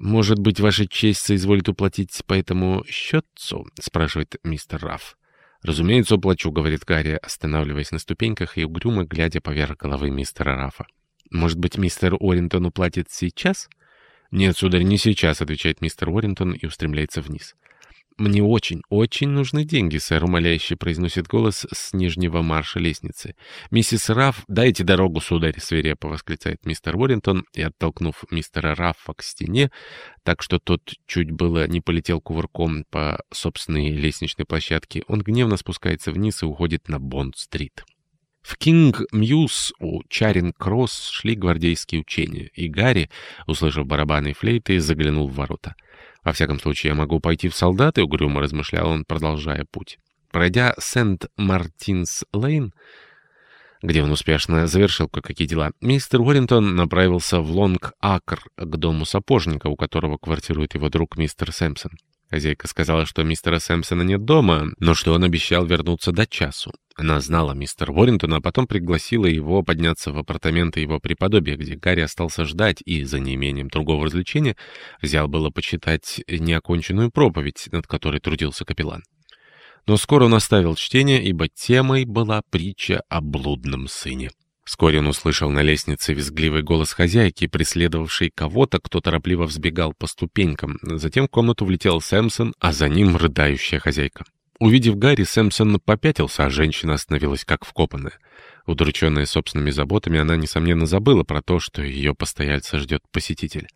«Может быть, ваша честь соизволит уплатить по этому счетцу?» — спрашивает мистер Рафф. «Разумеется, уплачу», — говорит Гарри, останавливаясь на ступеньках и угрюмо глядя поверх головы мистера Рафа. «Может быть, мистер Уоррингтон уплатит сейчас?» «Нет, сударь, не сейчас», — отвечает мистер Уоррингтон и устремляется вниз. «Мне очень, очень нужны деньги, сэр», — умоляюще произносит голос с нижнего марша лестницы. «Миссис Раф, дайте дорогу, сударь», — свирепо восклицает мистер Уоррингтон и, оттолкнув мистера Раффа к стене, так что тот чуть было не полетел кувырком по собственной лестничной площадке, он гневно спускается вниз и уходит на Бонд-стрит. В Кинг-Мьюз у Чаринг-Кросс шли гвардейские учения, и Гарри, услышав барабаны и флейты, заглянул в ворота. «Во всяком случае, я могу пойти в солдаты», — угрюмо размышлял он, продолжая путь. Пройдя Сент-Мартинс-Лейн, где он успешно завершил кое-какие дела, мистер Уоррингтон направился в Лонг-Акр к дому сапожника, у которого квартирует его друг мистер Сэмпсон. Хозяйка сказала, что мистера Сэмпсона нет дома, но что он обещал вернуться до часу. Она знала мистера Уоррингтона, а потом пригласила его подняться в апартаменты его преподобия, где Гарри остался ждать и, за неимением другого развлечения, взял было почитать неоконченную проповедь, над которой трудился капеллан. Но скоро он оставил чтение, ибо темой была притча о блудном сыне. Вскоре он услышал на лестнице визгливый голос хозяйки, преследовавшей кого-то, кто торопливо взбегал по ступенькам. Затем в комнату влетел Сэмпсон, а за ним рыдающая хозяйка. Увидев Гарри, Сэмпсон попятился, а женщина остановилась как вкопанная. Удрученная собственными заботами, она, несомненно, забыла про то, что ее постояльца ждет посетитель.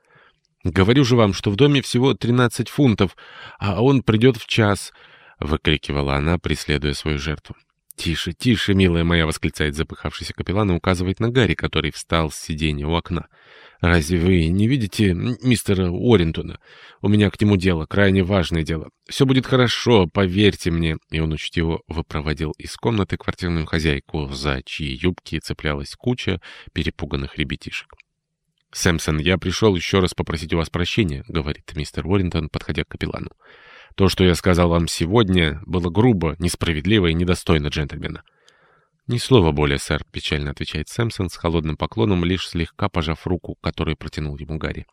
«Говорю же вам, что в доме всего 13 фунтов, а он придет в час», — выкрикивала она, преследуя свою жертву. «Тише, тише, милая моя!» — восклицает запыхавшийся капеллан и указывает на Гарри, который встал с сиденья у окна. «Разве вы не видите мистера Уоррентона? У меня к нему дело, крайне важное дело. Все будет хорошо, поверьте мне». И он учтиво выпроводил из комнаты квартирную хозяйку, за чьи юбки цеплялась куча перепуганных ребятишек. «Сэмпсон, я пришел еще раз попросить у вас прощения», — говорит мистер Уоррентон, подходя к капеллану. То, что я сказал вам сегодня, было грубо, несправедливо и недостойно джентльмена. «Ни слова более, сэр», — печально отвечает Сэмпсон с холодным поклоном, лишь слегка пожав руку, которую протянул ему Гарри.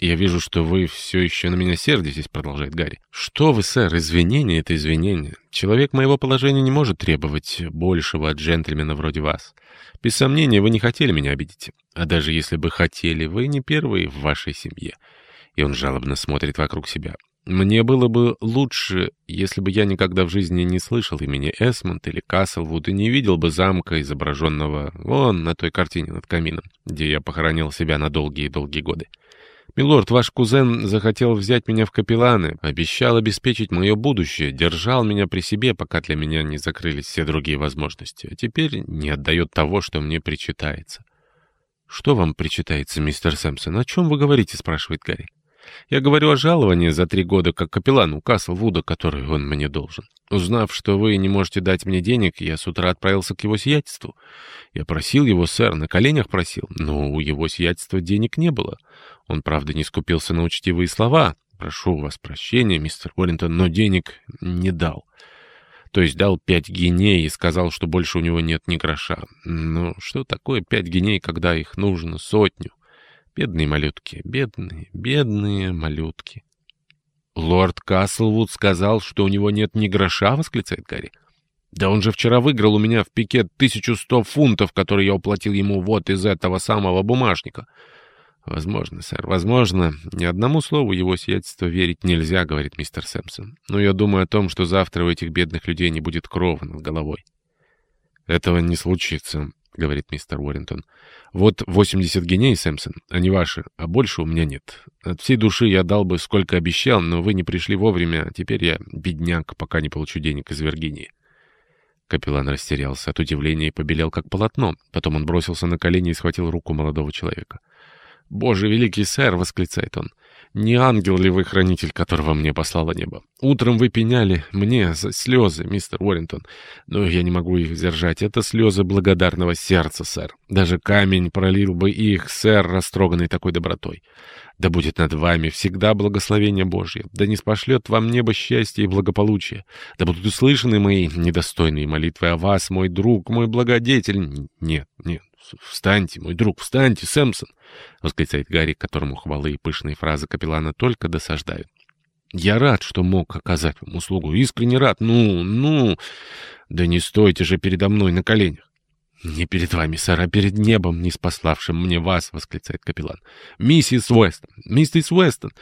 «Я вижу, что вы все еще на меня сердитесь», — продолжает Гарри. «Что вы, сэр, извинение — это извинение. Человек моего положения не может требовать большего от джентльмена вроде вас. Без сомнения, вы не хотели меня обидеть. А даже если бы хотели, вы не первый в вашей семье». И он жалобно смотрит вокруг себя. Мне было бы лучше, если бы я никогда в жизни не слышал имени Эсмонд или Каслвуд и не видел бы замка, изображенного вон на той картине над камином, где я похоронил себя на долгие-долгие годы. Милорд, ваш кузен захотел взять меня в капелланы, обещал обеспечить мое будущее, держал меня при себе, пока для меня не закрылись все другие возможности, а теперь не отдает того, что мне причитается. — Что вам причитается, мистер Сэмпсон? О чем вы говорите? — спрашивает Гарри. Я говорю о жаловании за три года как капеллану Каслвуда, который он мне должен. Узнав, что вы не можете дать мне денег, я с утра отправился к его сиятельству. Я просил его, сэр, на коленях просил, но у его сиятельства денег не было. Он, правда, не скупился на учтивые слова. Прошу у вас прощения, мистер Уоррентон, но денег не дал. То есть дал пять геней и сказал, что больше у него нет ни гроша. Ну, что такое пять геней, когда их нужно сотню? Бедные малютки, бедные, бедные малютки. «Лорд Каслвуд сказал, что у него нет ни гроша?» — восклицает Гарри. «Да он же вчера выиграл у меня в пике 1100 фунтов, которые я уплатил ему вот из этого самого бумажника». «Возможно, сэр, возможно. Ни одному слову его сиятельства верить нельзя», — говорит мистер Сэмпсон. «Но я думаю о том, что завтра у этих бедных людей не будет крова над головой». «Этого не случится», — говорит мистер Уоррингтон. «Вот 80 геней, Сэмпсон, они ваши, а больше у меня нет. От всей души я дал бы, сколько обещал, но вы не пришли вовремя, а теперь я бедняк, пока не получу денег из Виргинии». Капеллан растерялся от удивления и побелел, как полотно. Потом он бросился на колени и схватил руку молодого человека. «Боже, великий сэр!» — восклицает он. Не ангел ли вы хранитель, которого мне послало небо? Утром вы пеняли мне за слезы, мистер Уоррингтон, но я не могу их сдержать. Это слезы благодарного сердца, сэр. Даже камень пролил бы их, сэр, растроганный такой добротой. Да будет над вами всегда благословение Божье, да не спошлет вам небо счастья и благополучия, да будут услышаны мои недостойные молитвы о вас, мой друг, мой благодетель. Нет, нет, встаньте, мой друг, встаньте, Сэмпсон, — восклицает Гарри, которому хвалы и пышные фразы капеллана только досаждают. Я рад, что мог оказать вам услугу, искренне рад. Ну, ну, да не стойте же передо мной на коленях. «Не перед вами, сэр, а перед небом, не спаславшим мне вас!» — восклицает капеллан. «Миссис Уэстон! Миссис Уэстон!»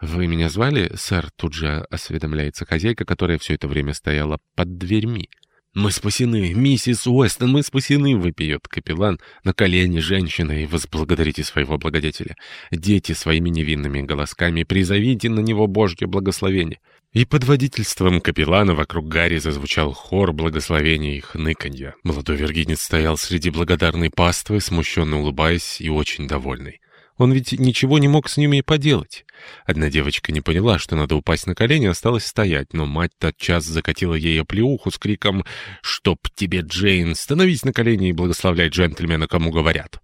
«Вы меня звали, сэр?» — тут же осведомляется хозяйка, которая все это время стояла под дверьми. «Мы спасены, миссис Уэстон, мы спасены!» — выпьет капеллан на колени женщины и возблагодарите своего благодетеля. Дети своими невинными голосками призовите на него Божье благословение. И под водительством капеллана вокруг Гарри зазвучал хор благословения и хныканья. Молодой вергинец стоял среди благодарной паствы, смущенно улыбаясь и очень довольный. Он ведь ничего не мог с ними поделать. Одна девочка не поняла, что надо упасть на колени, осталась стоять, но мать тотчас закатила ей оплеуху с криком «Чтоб тебе, Джейн, становись на колени и благословляй джентльмена, кому говорят».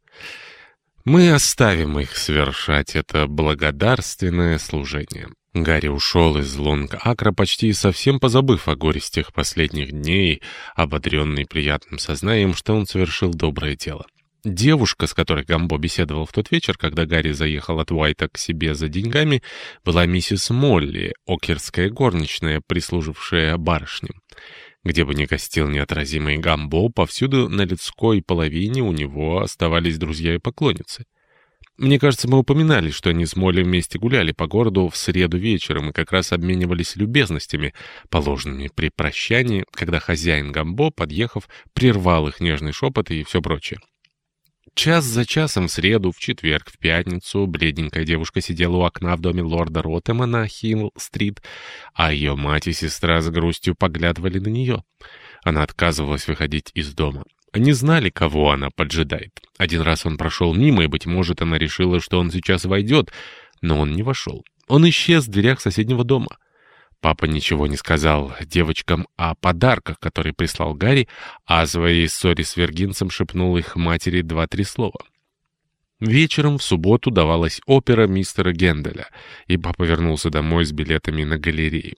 Мы оставим их совершать это благодарственное служение. Гарри ушел из Лонг-Акра, почти совсем позабыв о горестях последних дней, ободренный приятным сознанием, что он совершил доброе дело. Девушка, с которой Гамбо беседовал в тот вечер, когда Гарри заехал от Уайта к себе за деньгами, была миссис Молли, окерская горничная, прислужившая барышням. Где бы ни гостил неотразимый Гамбо, повсюду на людской половине у него оставались друзья и поклонницы. Мне кажется, мы упоминали, что они с Молли вместе гуляли по городу в среду вечером и как раз обменивались любезностями, положенными при прощании, когда хозяин Гамбо, подъехав, прервал их нежный шепот и все прочее. Час за часом в среду, в четверг, в пятницу бледненькая девушка сидела у окна в доме лорда Роттема на Хилл-стрит, а ее мать и сестра с грустью поглядывали на нее. Она отказывалась выходить из дома. Они знали, кого она поджидает. Один раз он прошел мимо, и, быть может, она решила, что он сейчас войдет, но он не вошел. Он исчез в дверях соседнего дома. Папа ничего не сказал девочкам о подарках, которые прислал Гарри, а о своей ссоре с Вергинцем шепнул их матери два-три слова. Вечером в субботу давалась опера мистера Генделя, и папа вернулся домой с билетами на галерею.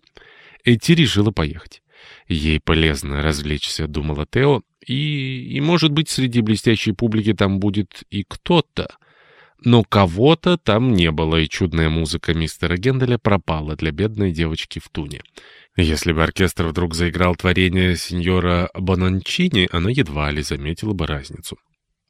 Эти решила поехать. Ей полезно развлечься, думала Тео, и, и, может быть, среди блестящей публики там будет и кто-то. Но кого-то там не было, и чудная музыка мистера Генделя пропала для бедной девочки в туне. Если бы оркестр вдруг заиграл творение сеньора Бонанчини, она едва ли заметила бы разницу.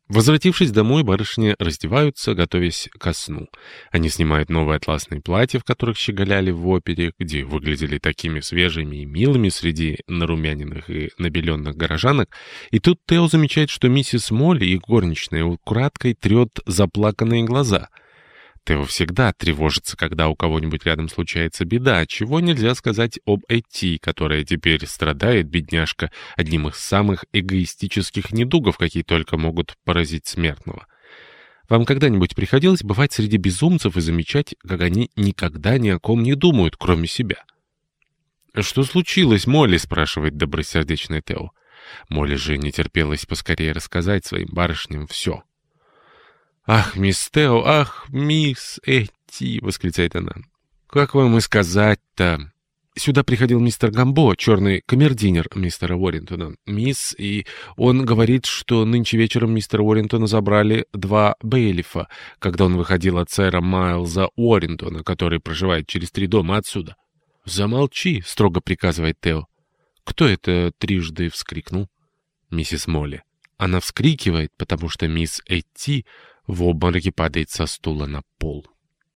Возвратившись домой, барышни раздеваются, готовясь ко сну. Они снимают новые атласные платья, в которых щеголяли в опере, где выглядели такими свежими и милыми среди нарумяненных и набеленных горожанок, и тут Тео замечает, что миссис Молли и горничная украдкой трет заплаканные глаза — Тео всегда тревожится, когда у кого-нибудь рядом случается беда, чего нельзя сказать об Эти, которая теперь страдает, бедняжка, одним из самых эгоистических недугов, какие только могут поразить смертного. Вам когда-нибудь приходилось бывать среди безумцев и замечать, как они никогда ни о ком не думают, кроме себя? «Что случилось, Молли?» — спрашивает добросердечный Тео. Молли же не терпелось поскорее рассказать своим барышням все. «Ах, мисс Тео, ах, мисс Эти!» — восклицает она. «Как вам и сказать-то?» Сюда приходил мистер Гамбо, черный камердинер мистера Уоррентона. Мисс, и он говорит, что нынче вечером мистера Уоррентона забрали два бейлифа, когда он выходил от сэра Майлза Уоррентона, который проживает через три дома отсюда. «Замолчи!» — строго приказывает Тео. «Кто это трижды вскрикнул?» «Миссис Молли». Она вскрикивает, потому что мисс Эти Во обморек и падајца стола на пол.